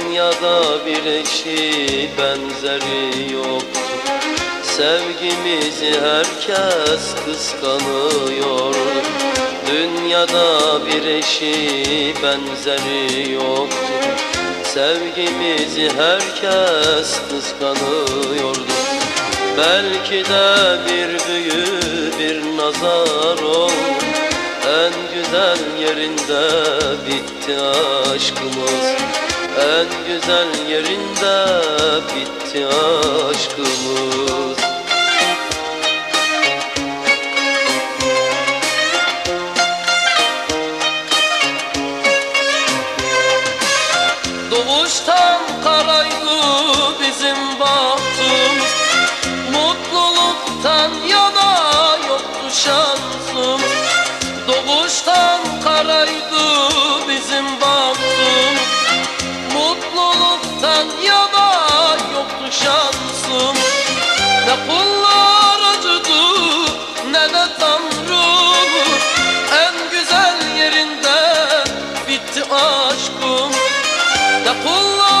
Dünyada bir eşi benzeri yoktu. Sevgimizi herkes kıskanıyor. Dünyada bir eşi benzeri yoktu. Sevgimizi herkes kıskanıyordu Belki de bir büyü bir nazar oldu. En güzel yerinde bitti aşkımız En güzel yerinde bitti aşkımız. Doğuştan karaydı bizim bahtımız. Mutluluktan yana yoktu şansım Doğuştan karaydı bizim bahtımız ne kullar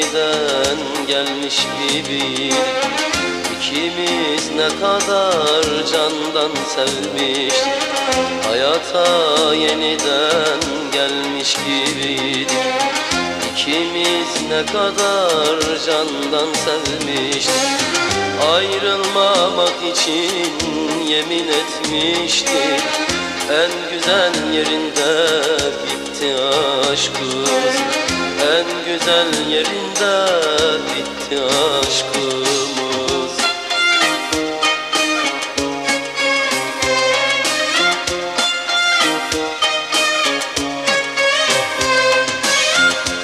Yeniden gelmiş gibi. İkimiz ne kadar candan sevmiştik Hayata yeniden gelmiş gibiydik İkimiz ne kadar candan sevmiştik Ayrılmamak için yemin etmiştik En güzel yerinde bitti aşkımız en güzel yerinde bitti aşkımız.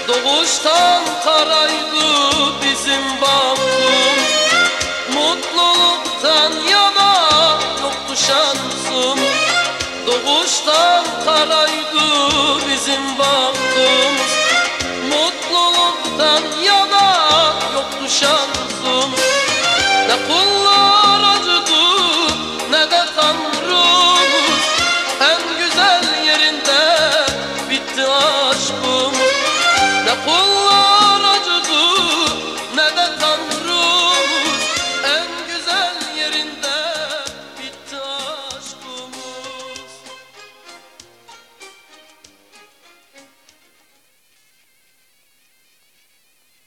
Doğuştan karaydı bizim bahtım Mutluluktan yana yoktu şansım. Doğuştan pouco.